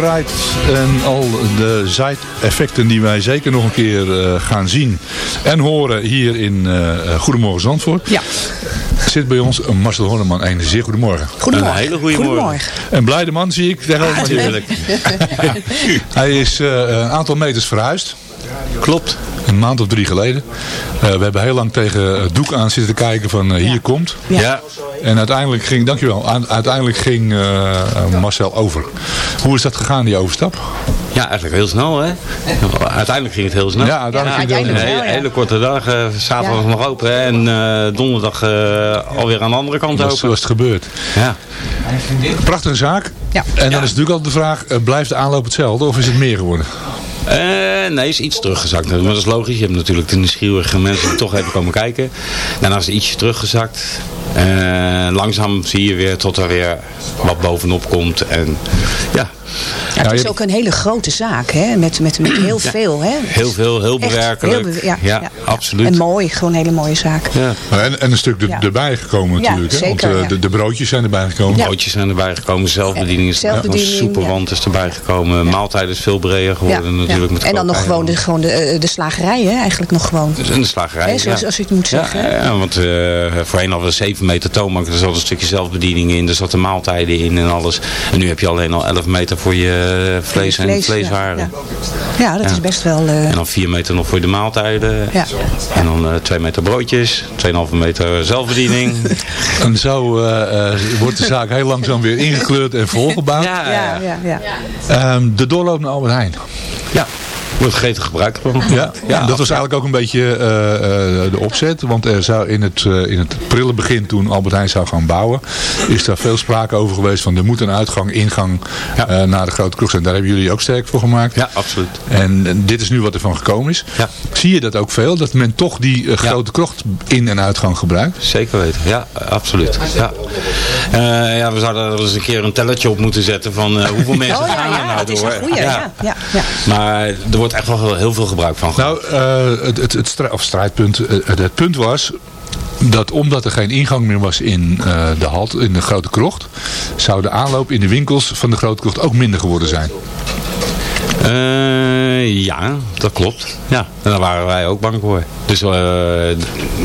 Na de Pride en al de zijeffecten die wij zeker nog een keer eh, gaan zien en horen hier in eh, Goedemorgen Zandvoort. Ja. Zit bij ons Marcel Horneman. Een zeer goedemorgen. Goedemorgen. Een hele goede Goedemorgen. Een blijde man zie ik tegenover me Natuurlijk. Hij is eh, een aantal meters verhuisd. Klopt. Een maand of drie geleden. Eh, we hebben heel lang tegen het doek aan zitten te kijken van eh, hier komt. Ja. En uiteindelijk ging, dankjewel, Aan- uiteindelijk ging eh, Marcel over. Hoe is dat gegaan, die overstap? Ja, eigenlijk heel snel, hè? Uiteindelijk ging het heel snel. Ja, uiteindelijk ging het heel Een snel. hele, hele korte dag. eh, zaterdag nog open hè, en eh, donderdag eh, alweer aan de andere kant Dat open. is, was het gebeurd. Ja. Prachtige zaak. Ja. En dan is natuurlijk altijd de vraag, blijft de aanloop hetzelfde of is het meer geworden? Eh, nee, is iets teruggezakt. Dat is logisch. Je hebt natuurlijk de nieuwsgierige mensen die toch even komen kijken. Daarna is het ietsje teruggezakt. Eh, langzaam zie je weer tot er weer wat bovenop komt. En ja, Ja, het je is ook een hele grote zaak, hè? Met, met, met heel veel, hè? heel veel, heel bewerkelijk. heel ja, ja, ja. absoluut. En mooi, gewoon een hele mooie zaak. Ja. En, en een stuk er- Ja. erbij gekomen Ja, natuurlijk. hè? Want zeker, eh, ja. de, de broodjes zijn erbij gekomen. Ja. Broodjes zijn erbij gekomen, zelfbediening is erbij soeperwand is erbij gekomen, maaltijd is veel breder geworden natuurlijk. Met En dan nog gewoon de, gewoon de, eh, de slagerij, hè? Eigenlijk nog gewoon. Dus in de slagerij, Hè, zoals- als u het moet zeggen. Ja, want eh, voorheen hadden we 7 meter toonbank. Er zat een stukje zelfbediening in. Er zaten maaltijden in en alles. En nu heb je alleen al 11 meter voor je vlees en Vlees, vleeswaren. Ja, ja dat Ja. is best wel... eh, En dan 4 meter nog voor de maaltijden. Ja. En dan eh 2 meter broodjes. 2,5 meter zelfbediening. En zo eh, eh, wordt de zaak heel langzaam weer ingekleurd en volgebouwd. ja, ja, ja, ja. Ehm, de doorloop naar Albert Heijn. ja. Wordt gretig gebruikt van. Ja, ja, dat was eigenlijk ook een beetje eh, eh, de opzet. Want er zou in het, eh, in het prille begin toen Albert Heijn zou gaan bouwen. Is daar veel sprake over geweest van er moet een uitgang, ingang Ja. eh, naar de grote kroeg zijn. Daar hebben jullie ook sterk voor gemaakt. Ja, absoluut. En, en dit is nu wat er van gekomen is. Ja. Zie je dat ook veel? Dat men toch die grote krocht in- en uitgang gebruikt? Zeker weten, ja, absoluut. Ja. Eh, ja, we zouden er eens een keer een telletje op moeten zetten van eh, hoeveel mensen Oh ja, gaan er ja, nou dat is door. een goeie, ja. ja, ja. Maar er wordt echt wel heel veel gebruik van gemaakt. Nou, eh, het, het, het, strij- of strijdpunt, eh, het, het punt was dat omdat er geen ingang meer was in, eh, de, halt, in de grote krocht, zou de aanloop in de winkels van de grote krocht ook minder geworden zijn. Eh, ja, dat klopt. Ja, en daar waren wij ook bang voor. Dus eh,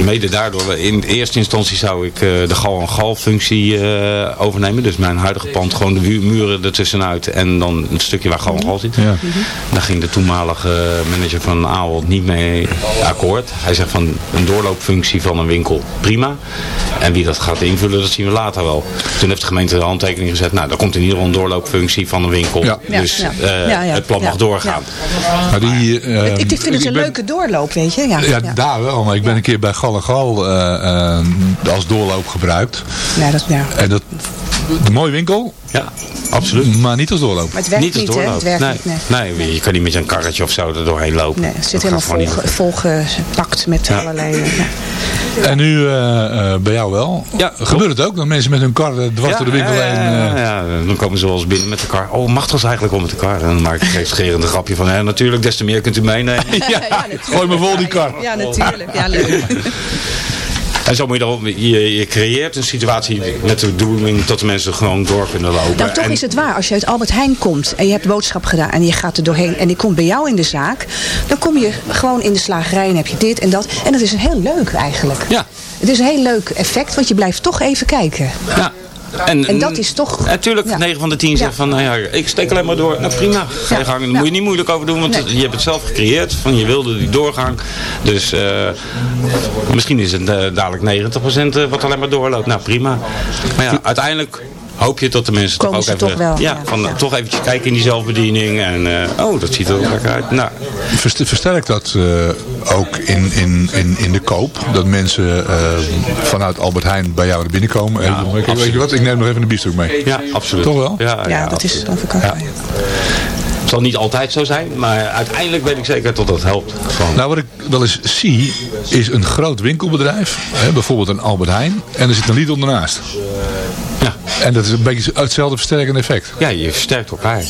mede daardoor, in eerste instantie zou ik eh, de gal- en gal functie eh, overnemen. Dus mijn huidige pand, gewoon de mu- muren ertussenuit en dan een stukje waar gal en gal zit. Ja. Daar ging de toenmalige manager van Ahold niet mee akkoord. Hij zegt van een doorloopfunctie van een winkel, prima. En wie dat gaat invullen, dat zien we later wel. Toen heeft de gemeente de handtekening gezet, nou, dan komt in ieder geval een doorloopfunctie van een winkel. Ja. Dus ja. eh, Ja, ja, het plan doorgaan. Maar die, Ik, ik vind het een ben- leuke doorloop, weet je. Ja, daar wel. Maar ik ben een keer bij Gal en Gal eh, eh, als doorloop gebruikt. Ja, dat, ja. En dat, een mooie winkel, Ja, absoluut. maar niet als doorloop. Maar het werkt niet als hè? doorloop. Het werkt nee. niet, nee. nee, je kan niet met een karretje of zo er doorheen lopen. Nee, het zit Dat helemaal gewoon vol, volgepakt met Ja. allerlei... eh, ja. En nu eh, eh, bij jou wel. Ja, Gebeurt het ook dat mensen met hun kar dwars door de winkel heen... ja, eh, ja, dan komen ze wel eens binnen met de kar. Oh, mag dat eigenlijk wel met de kar? En dan maak ik een scherende grapje van, ja, natuurlijk, des te meer kunt u meenemen. ja, gooi me vol die kar. Ja, natuurlijk. Ja, leuk. En zo moet je, erop, je, je creëert een situatie met de bedoeling dat de mensen gewoon door kunnen lopen. Nou, toch En- is het waar. Als je uit Albert Heijn komt en je hebt boodschap gedaan en je gaat er doorheen en die komt bij jou in de zaak, dan kom je gewoon in de slagerij en heb je dit en dat. En dat is een heel leuk eigenlijk. Ja. Het is een heel leuk effect, want je blijft toch even kijken. Ja. En, En dat is toch... Natuurlijk, Ja. 9 van de 10 zegt Ja. van, nou ja, ik steek alleen maar door. Nou prima, ga je gang. Daar moet je niet moeilijk over doen, want Nee. je hebt het zelf gecreëerd. Van je wilde die doorgang. Dus eh, misschien is het eh, dadelijk 90% eh, wat alleen maar doorloopt. Nou prima. Maar ja, uiteindelijk hoop je dat de mensen Komen toch ze ook even... toch wel, ja. van, Ja. toch eventjes kijken in die zelfbediening. En eh, oh, dat ziet er ook lekker uit. Nou, Verst- Versterkt dat eh, ook in, in, in, in de koop? Dat mensen eh, vanuit Albert Heijn bij jou er binnenkomen? Ja, Even, weet je wat, ik neem nog even een biefstuk mee. ja, absoluut. Toch wel? Ja, Ja, dat is absoluut. dan. Het zal niet altijd zo zijn, maar uiteindelijk weet ik zeker dat dat helpt. Gewoon. Nou, wat ik wel eens zie, is een groot winkelbedrijf. Hè, bijvoorbeeld een Albert Heijn. En er zit een Lidl ernaast. En dat is een beetje hetzelfde versterkende effect. Ja, je versterkt elkaar.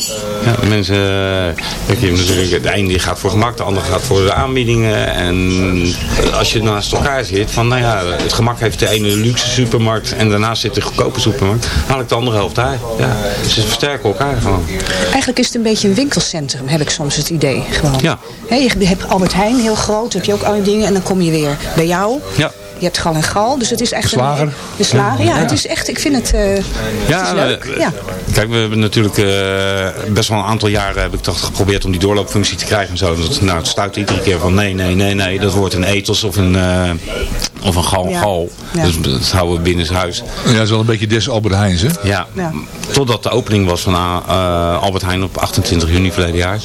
Ja, de mensen, eh, kijk, je natuurlijk, de een die gaat voor gemak, de ander gaat voor de aanbiedingen. En als je naast elkaar zit, van nou ja, het gemak heeft de ene luxe supermarkt en daarnaast zit de goedkope supermarkt, haal ik de andere helft daar. Ja, ze versterken elkaar gewoon. Eigenlijk is het een beetje een winkelcentrum, heb ik soms het idee. Gewoon. Ja. Hè, je hebt Albert Heijn, heel groot, heb je ook alle dingen. En dan kom je weer bij jou. Ja. Je hebt gal en gal, dus het is echt... De slager. Een, de slager, ja, Ja. Het is echt, ik vind het, eh, Ja, het leuk. eh, ja. Kijk, we hebben natuurlijk eh, best wel een aantal jaren heb ik toch geprobeerd om die doorloopfunctie te krijgen en zo. Dat, nou, het stuit iedere keer van nee, nee, nee, nee, dat wordt een etels of een, of een gal, Ja. gal. Ja. Dus dat houden we binnen huis. Ja, dat is wel een beetje des Albert Heijns, hè? Ja, Ja. totdat de opening was van eh, Albert Heijn op 28 juni verleden jaar.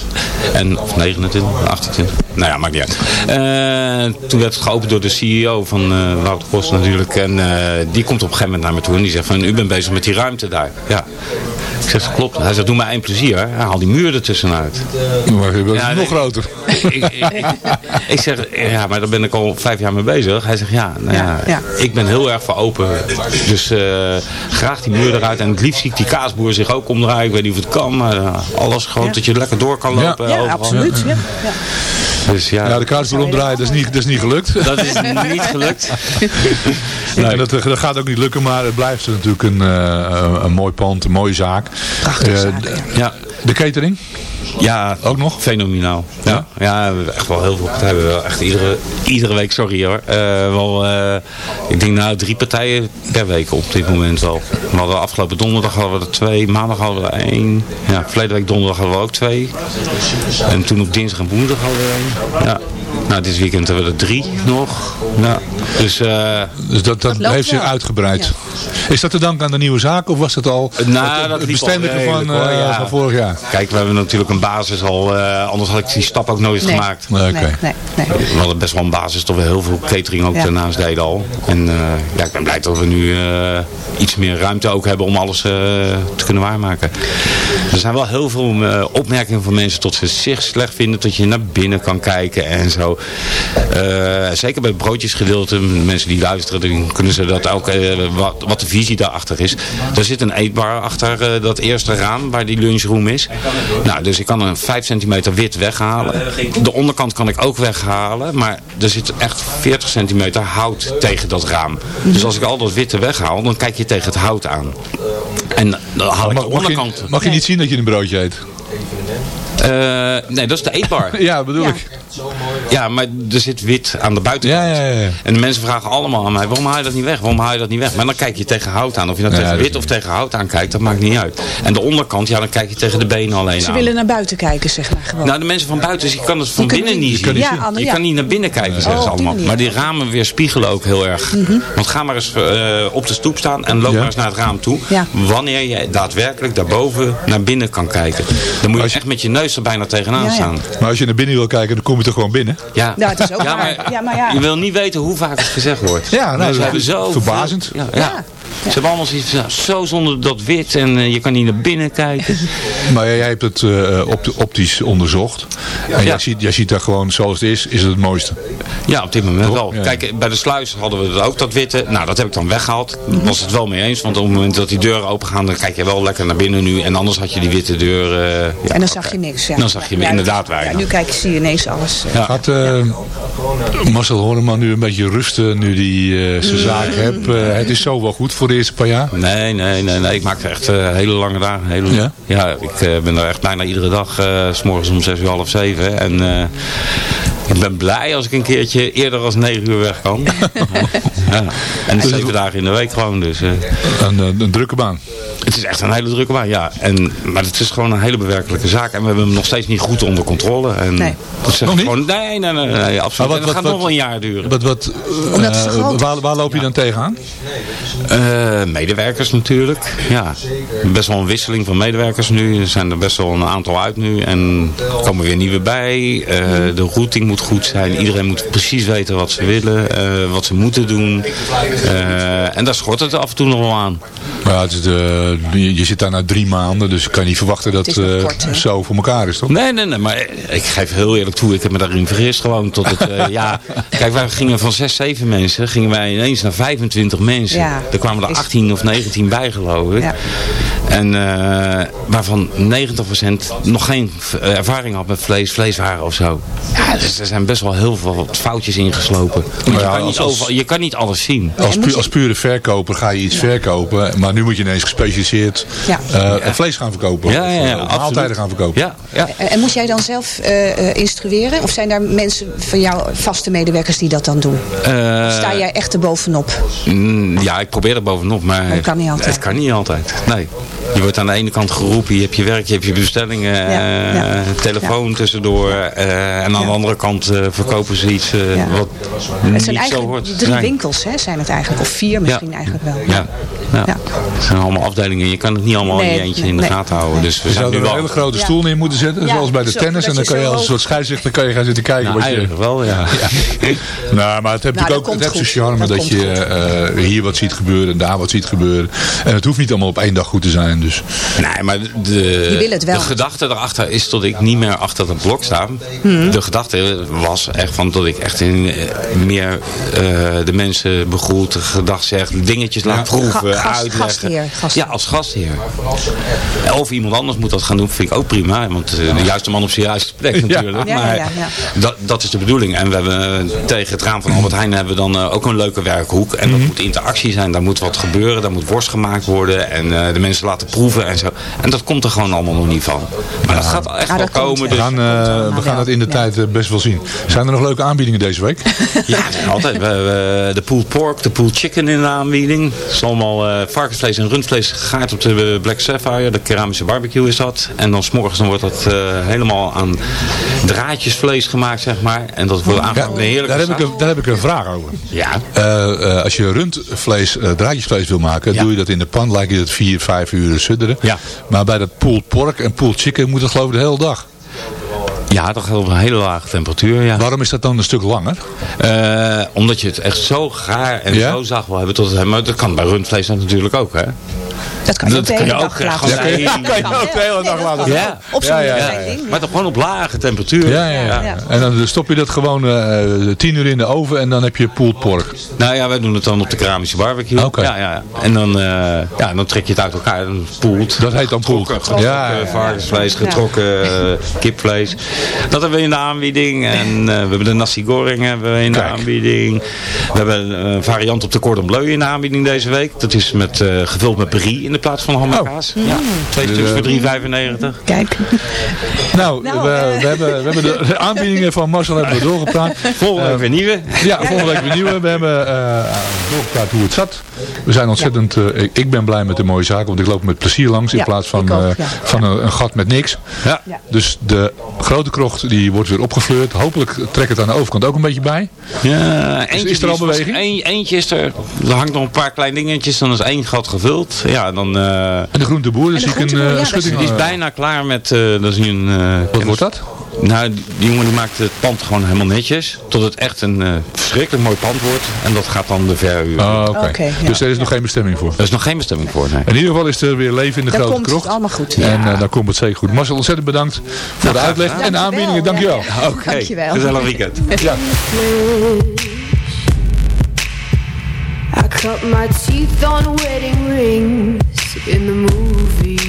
En, of 29, 28. Nou ja, maakt niet uit. Eh, toen werd het geopend door de CEO van eh Wouter Post natuurlijk. En eh, die komt op een gegeven moment naar me toe en die zegt van u bent bezig met die ruimte daar. Ja. Ik zeg, klopt. Hij zegt, doe mij één plezier. hè. Haal die muur ertussenuit. Maar je bent Ja, nog groter. ik, ik, ik, ik zeg, ja, maar daar ben ik al vijf jaar mee bezig. Hij zegt, ja, nou ja, Ja, ja. ik ben heel erg voor open. Dus eh, graag die muur eruit. En het liefst zie ik die kaasboer zich ook omdraaien. Ik weet niet of het kan, maar eh, alles gewoon Ja. dat je lekker door kan lopen. Ja, absoluut. Ja. Ja. Dus ja, Ja, de kaarsboer omdraaien, dat is niet, dat is niet gelukt. dat is niet gelukt. Nee, dat, dat gaat ook niet lukken, maar het blijft natuurlijk een, eh, een mooi pand, een mooie zaak. Prachtige zaak. Ja, De catering? Ja, Ook nog? Fenomenaal. Ja, ja we hebben echt wel heel veel partijen. We hebben echt iedere, iedere week, sorry hoor, eh, wel, eh, ik denk nou drie partijen per week op dit moment wel. We hadden afgelopen donderdag hadden we er twee, maandag hadden we er één. Ja, verleden week donderdag hadden we ook twee. En toen op dinsdag en woensdag hadden we één. Ja. Nou, dit weekend hebben we er drie nog. Ja. Dus, eh, Dus dat, dat heeft zich wel. uitgebreid. Is dat te danken aan de nieuwe zaak of was dat al Nou, het, dat het van, eh, ja. van vorig jaar? kijk, we hebben natuurlijk een basis al, eh, anders had ik die stap ook nooit Nee. gemaakt. Nee. Nee, nee, nee. We hadden best wel een basis dat we heel veel catering ook Ja. daarnaast deden al. En eh, ja, ik ben blij dat we nu eh, iets meer ruimte ook hebben om alles eh, te kunnen waarmaken. Er zijn wel heel veel eh, opmerkingen van mensen tot ze zich slecht vinden, dat je naar binnen kan kijken en zo. Eh, zeker bij het broodjesgedeelte, mensen die luisteren, dan kunnen ze dat ook, eh, wat, wat de visie daarachter is. Er zit een eetbar achter eh, dat eerste raam waar die lunchroom is. Nou, dus ik kan een 5 centimeter wit weghalen. De onderkant kan ik ook weghalen, maar er zit echt 40 centimeter hout tegen dat raam. Dus als ik al dat witte weghaal, dan kijk je tegen het hout aan. En dan haal ik Mag, de mag, onderkant. je, mag je niet zien dat je een broodje eet? Eh, nee, dat is de eetbar. Ja, bedoel Ja. ik. Ja, maar er zit wit aan de buitenkant. Ja, ja, ja. En de mensen vragen allemaal aan mij, waarom haal je dat niet weg? Waarom haal je dat niet weg? Maar dan kijk je tegen hout aan. Of je nou Ja, tegen dat wit of tegen hout aan kijkt, dat maakt niet uit. En de onderkant, ja, dan kijk je tegen de benen alleen Ze aan. willen naar buiten kijken, zeg maar gewoon. Nou, de mensen van buiten, je kan het van binnen niet- niet zien. Anne, je kan niet naar binnen kijken, zeggen Oh, ze die allemaal. Maar die ramen weerspiegelen ook heel erg. Want ga maar eens eh, op de stoep staan en loop Ja. maar eens naar het raam toe. Wanneer je daadwerkelijk daarboven naar binnen kan kijken. Dan moet je echt met je neus er bijna tegenaan staan. Maar als je naar binnen wil kijken, dan kom je toch gewoon binnen? Ja, Ja, het is ook waar. maar, Ja, maar ja. je wil niet weten hoe vaak het gezegd wordt. Ja, nou, dat is zo verbazend. Ja, ja. Ze hebben allemaal zoiets zo zonder dat wit en eh, je kan niet naar binnen kijken. Maar jij hebt het eh, opt- optisch onderzocht. En Ja. jij, ziet, jij ziet dat gewoon zoals het is, is het het mooiste. Ja, op dit moment Toch? wel. Ja. Kijk, bij de sluis hadden we ook dat witte. Nou, dat heb ik dan weggehaald. Daar was het wel mee eens. Want op het moment dat die deuren open gaan, dan kijk je wel lekker naar binnen nu. En anders had je die witte deur... eh, ja, en dan zag je niks. Ja. Dan zag je Ja, inderdaad Ja, weinig. nu kijk, zie je ineens alles. Ja. Gaat eh, Marcel Horneman nu een beetje rusten nu hij eh, zijn zaak hebt? Het is zo wel goed voor de eerste paar jaar. Nee, nee, nee, nee. Ik maak echt eh, hele lange dagen. Hele... Ja? Ja? ik eh, ben er echt bijna iedere dag, eh, s morgens om zes uur, half zeven. En ik ben blij als ik een keertje eerder als negen uur weg kan. ja. En zeven dagen in de week gewoon. Dus, Een, een drukke baan. Het is echt een hele drukke baan, ja. En, maar het is gewoon een hele bewerkelijke zaak. En we hebben hem nog steeds niet goed onder controle. En Nee. Dat zeg Nog niet? Gewoon, nee, nee, nee, nee, absoluut. Maar wat- En dat gaat wat- nog wel een jaar duren. Wat, wat, eh, waar, waar loop je dan tegenaan? Eh, medewerkers natuurlijk. Ja, best wel een wisseling van medewerkers nu. Er zijn er best wel een aantal uit nu. En er komen weer nieuwe bij. Eh, de routing moet goed zijn. Iedereen moet precies weten wat ze willen. eh, wat ze moeten doen. Eh, en daar schort het af en toe nog wel aan. Maar ja, het is de, je, je zit daar na drie maanden, dus ik kan niet verwachten dat Het eh, kort, hè? zo voor elkaar is, toch? Nee, nee, nee, maar ik geef heel eerlijk toe, ik heb me daarin vergist gewoon tot het, eh, ja, kijk wij gingen van 6, 7 mensen, gingen wij ineens naar 25 mensen. Ja, er kwamen er is- 18 of 19 bij geloof ik. Ja. En eh, waarvan 90% nog geen eh, ervaring had met vlees, vleeswaren of zo. Ja, dus er zijn best wel heel veel foutjes ingeslopen. Maar je, ja, kan niet overal- je kan niet alles zien. Als, pu- als pure verkoper ga je iets verkopen, maar nu moet je ineens gespecialiseerd Ja. eh, vlees gaan verkopen. Ja, ja, ja, Of, maaltijden gaan verkopen. Ja, ja. En en moest jij dan zelf eh, eh, instrueren? Of zijn daar mensen van jouw vaste medewerkers die dat dan doen? Eh, Sta jij echt er bovenop? Mm, Ja, ik probeer er bovenop, maar Dat kan niet altijd. het kan niet altijd. Nee. Je wordt aan de ene kant geroepen, je hebt je werk, je hebt je bestellingen, Ja, eh, ja. telefoon tussendoor. eh, en aan de andere kant eh, verkopen ze iets wat Het niet zijn zo eigenlijk hoort drie winkels, hè, zijn het eigenlijk. Of vier misschien eigenlijk wel. Ja. Ja. Ja. Het zijn allemaal afdelingen. Je kan het niet allemaal in je eentje nee, in de nee. gaten houden. Dus we Je zijn zou nu er een hele grote Ja. stoel neer moeten zetten, Ja, zoals bij de zo, tennis. En dan kan je als een soort scheidsrechter kan je gaan zitten kijken. Nou, wat je, eigenlijk wel, ja. Nou, maar het heeft Nou, natuurlijk ook het heeft zijn charme dat, Dat je eh, hier wat ziet gebeuren en daar wat ziet gebeuren. En het hoeft niet allemaal op één dag goed te zijn. Dus. Nee, maar de, Je wil het wel. de gedachte erachter is dat ik niet meer achter het blok sta. Mhm. De gedachte was echt van dat ik echt in, eh, meer eh, de mensen begroet, gedacht zeg, dingetjes laat proeven, gast- uitleggen. gastheer, gastheer. Ja, als gastheer. Of iemand anders moet dat gaan doen, vind ik ook prima. Want eh, de juiste man op zijn juiste plek natuurlijk. Ja, maar ja, ja. Dat, dat is de bedoeling. En we hebben eh, tegen het raam van Albert Heijn hebben we dan eh, ook een leuke werkhoek. En Mhm. dat moet interactie zijn. Daar moet wat gebeuren. Daar moet worst gemaakt worden. En eh, de mensen laten proeven en zo. En dat komt er gewoon allemaal nog niet van. Maar dat gaat echt Ja, wel dat komen. We Dus, gaan, eh, we gaan het in de tijd best wel zien. Zijn er nog leuke aanbiedingen deze week? ja, er zijn altijd. We hebben de pulled pork, de pulled chicken in de aanbieding. Het is allemaal eh, varkensvlees en rundvlees gegaard op de eh, Black Sapphire. De keramische barbecue is dat. En dan s'morgens dan wordt dat eh, helemaal aan draadjesvlees gemaakt, zeg maar. En dat wordt aangepakt met een heerlijke daar, heb ik een, daar heb ik een vraag over. Ja. Als je rundvlees, draadjesvlees wil maken, Ja. doe je dat in de pan, lijkt je dat 4, 5 uur sudderen. Ja. Maar bij dat pulled pork en pulled chicken moet het geloof ik de hele dag. Ja, toch op een hele lage temperatuur, ja. Waarom is dat dan een stuk langer? Eh, omdat je het echt zo gaar en Ja? zo zacht wil hebben tot het maar dat kan bij rundvlees natuurlijk ook, hè? Dat kan je ook Dat de hele dag ook laten. Ja, kan je- Dat kan je kan. ook de hele dag laten staan. Op zo'n Ja, ja, ja. ding. Maar toch gewoon op lage temperatuur. Ja, ja, ja. Ja. En dan stop je dat gewoon eh 10 uur in de oven en dan heb je pulled pork. Nou ja, wij doen het dan op de keramische barbecue. Oké. Ja, ja. En dan, eh, ja, dan trek je het uit elkaar en poelt. Dat heet dan pulled. Getrokken, Ja, getrokken ja, ja. varkensvlees, getrokken eh, Dat hebben we in de aanbieding. En eh, we hebben de nasi goreng hebben we in de Kijk. aanbieding. We hebben een variant op de cordon bleu in de aanbieding deze week. Dat is met, eh, gevuld met brie in de plaats van ham en Oh. kaas. Ja, twee stuks voor 3,95. Kijk. Nou, Nou, we, eh. we, hebben, we hebben de aanbiedingen van Marcel hebben we doorgepraat. Volgende week Eh, weer nieuwe. Ja, volgende week weer nieuwe. We hebben eh doorgepraat hoe het zat. We zijn ontzettend, eh, ik, ik ben blij met de mooie zaken, want ik loop met plezier langs in Ja, plaats van, ook, eh, van een, een gat met niks. Ja. Ja. Dus de grote krocht die wordt weer opgefleurd. Hopelijk trekt het aan de overkant ook een beetje bij. Ja, eentje is er al beweging? Een, eentje is er. Er hangt nog een paar kleine dingetjes. Dan is één gat gevuld. Ja, dan... eh, En de groenteboer, dus En de zie ik een, eh, ja, schutting. die is bijna klaar met... eh dat is nu een... eh, Wat wordt dat? Nou, die jongen die maakt het pand gewoon helemaal netjes. Tot het echt een eh, verschrikkelijk mooi pand wordt. En dat gaat dan de verhuur. Ah, Oké, Oké, ja. dus er is nog geen bestemming voor. Er is nog geen bestemming voor, nee. In ieder geval is er weer leven in de Dan grote komt het krocht. allemaal goed. En eh, dan komt het zeker goed. Marcel, ontzettend bedankt voor de uitleg en de Dankjewel, aanbiedingen. Dankjewel. Oké, Dankjewel. gezellig weekend. Ja. I cut my teeth on wedding rings in the movies,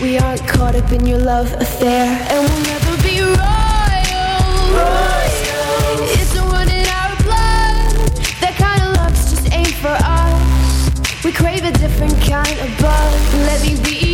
We aren't caught up in your love affair. And we'll never be royal. It's a run in our blood. That kind of love's just ain't for us. We crave a different kind of buzz Let me be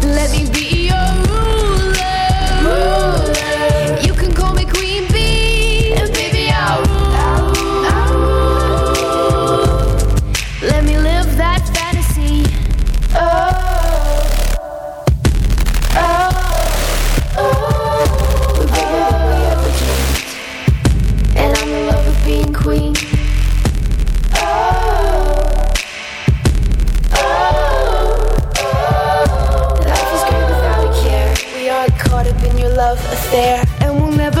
there and we'll never